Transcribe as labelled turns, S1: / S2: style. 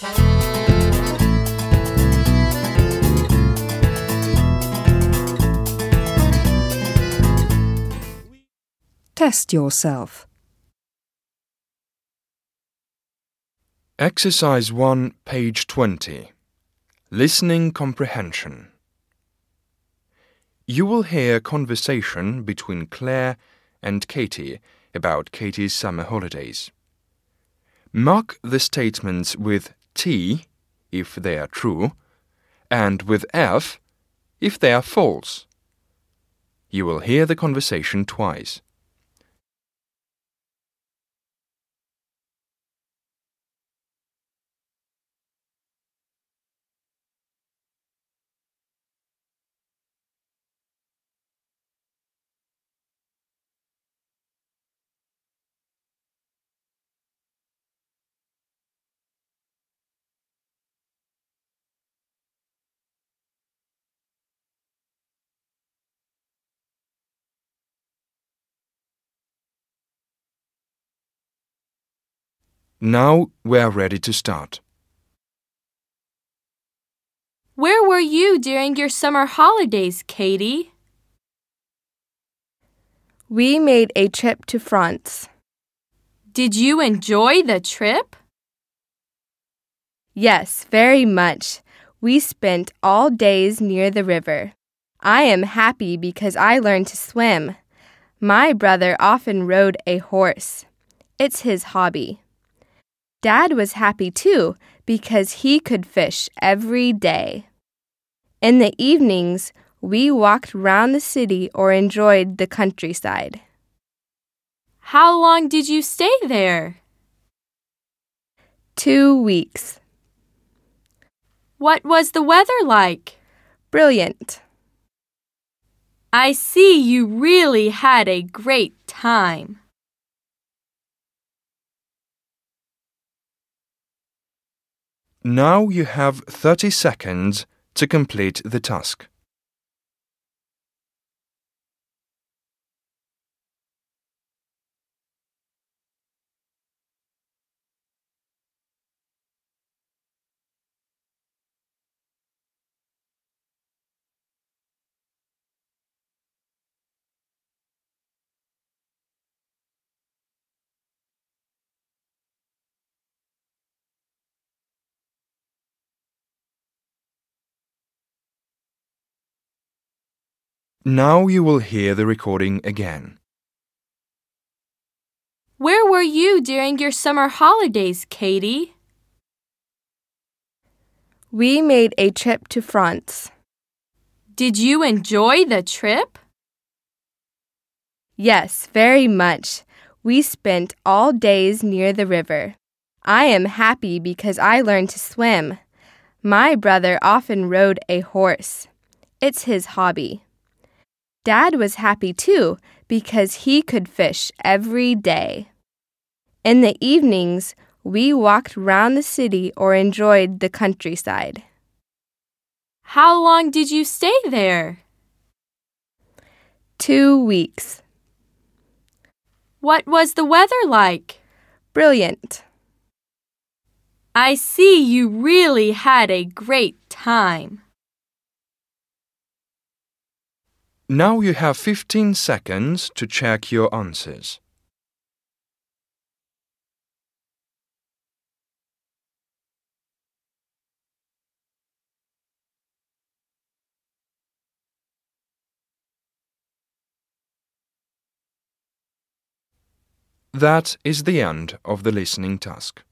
S1: Test yourself.
S2: Exercise 1, page 20. Listening comprehension. You will hear conversation between Claire and Katie about Katie's summer holidays. Mark the statements with T if they are true and with F if they are false. You will hear the conversation twice. Now we are ready to start.
S3: Where were you during your summer holidays, Katie?
S4: We made a trip to France.
S3: Did you enjoy the trip?
S4: Yes, very much. We spent all days near the river. I am happy because I learned to swim. My brother often rode a horse. It's his hobby. Dad was happy too because he could fish every day. In the evenings, we walked round the city or enjoyed the countryside.
S3: How long did you stay there?
S4: Two weeks.
S3: What was the weather like?
S4: Brilliant.
S3: I see you really had a great time.
S2: Now you have 30 seconds to complete the task. Now you will hear the recording again.
S3: Where were you during your summer holidays, Katie?
S4: We made a trip to France.
S3: Did you enjoy the trip?
S4: Yes, very much. We spent all days near the river. I am happy because I learned to swim. My brother often rode a horse. It's his hobby. Dad was happy too because he could fish every day. In the evenings, we walked round the city or enjoyed the countryside.
S3: How long did you stay there?
S4: Two weeks.
S3: What was the weather like?
S4: Brilliant.
S3: I see you really had a great time.
S2: Now you have 15 seconds to check your answers. That is the end of the listening task.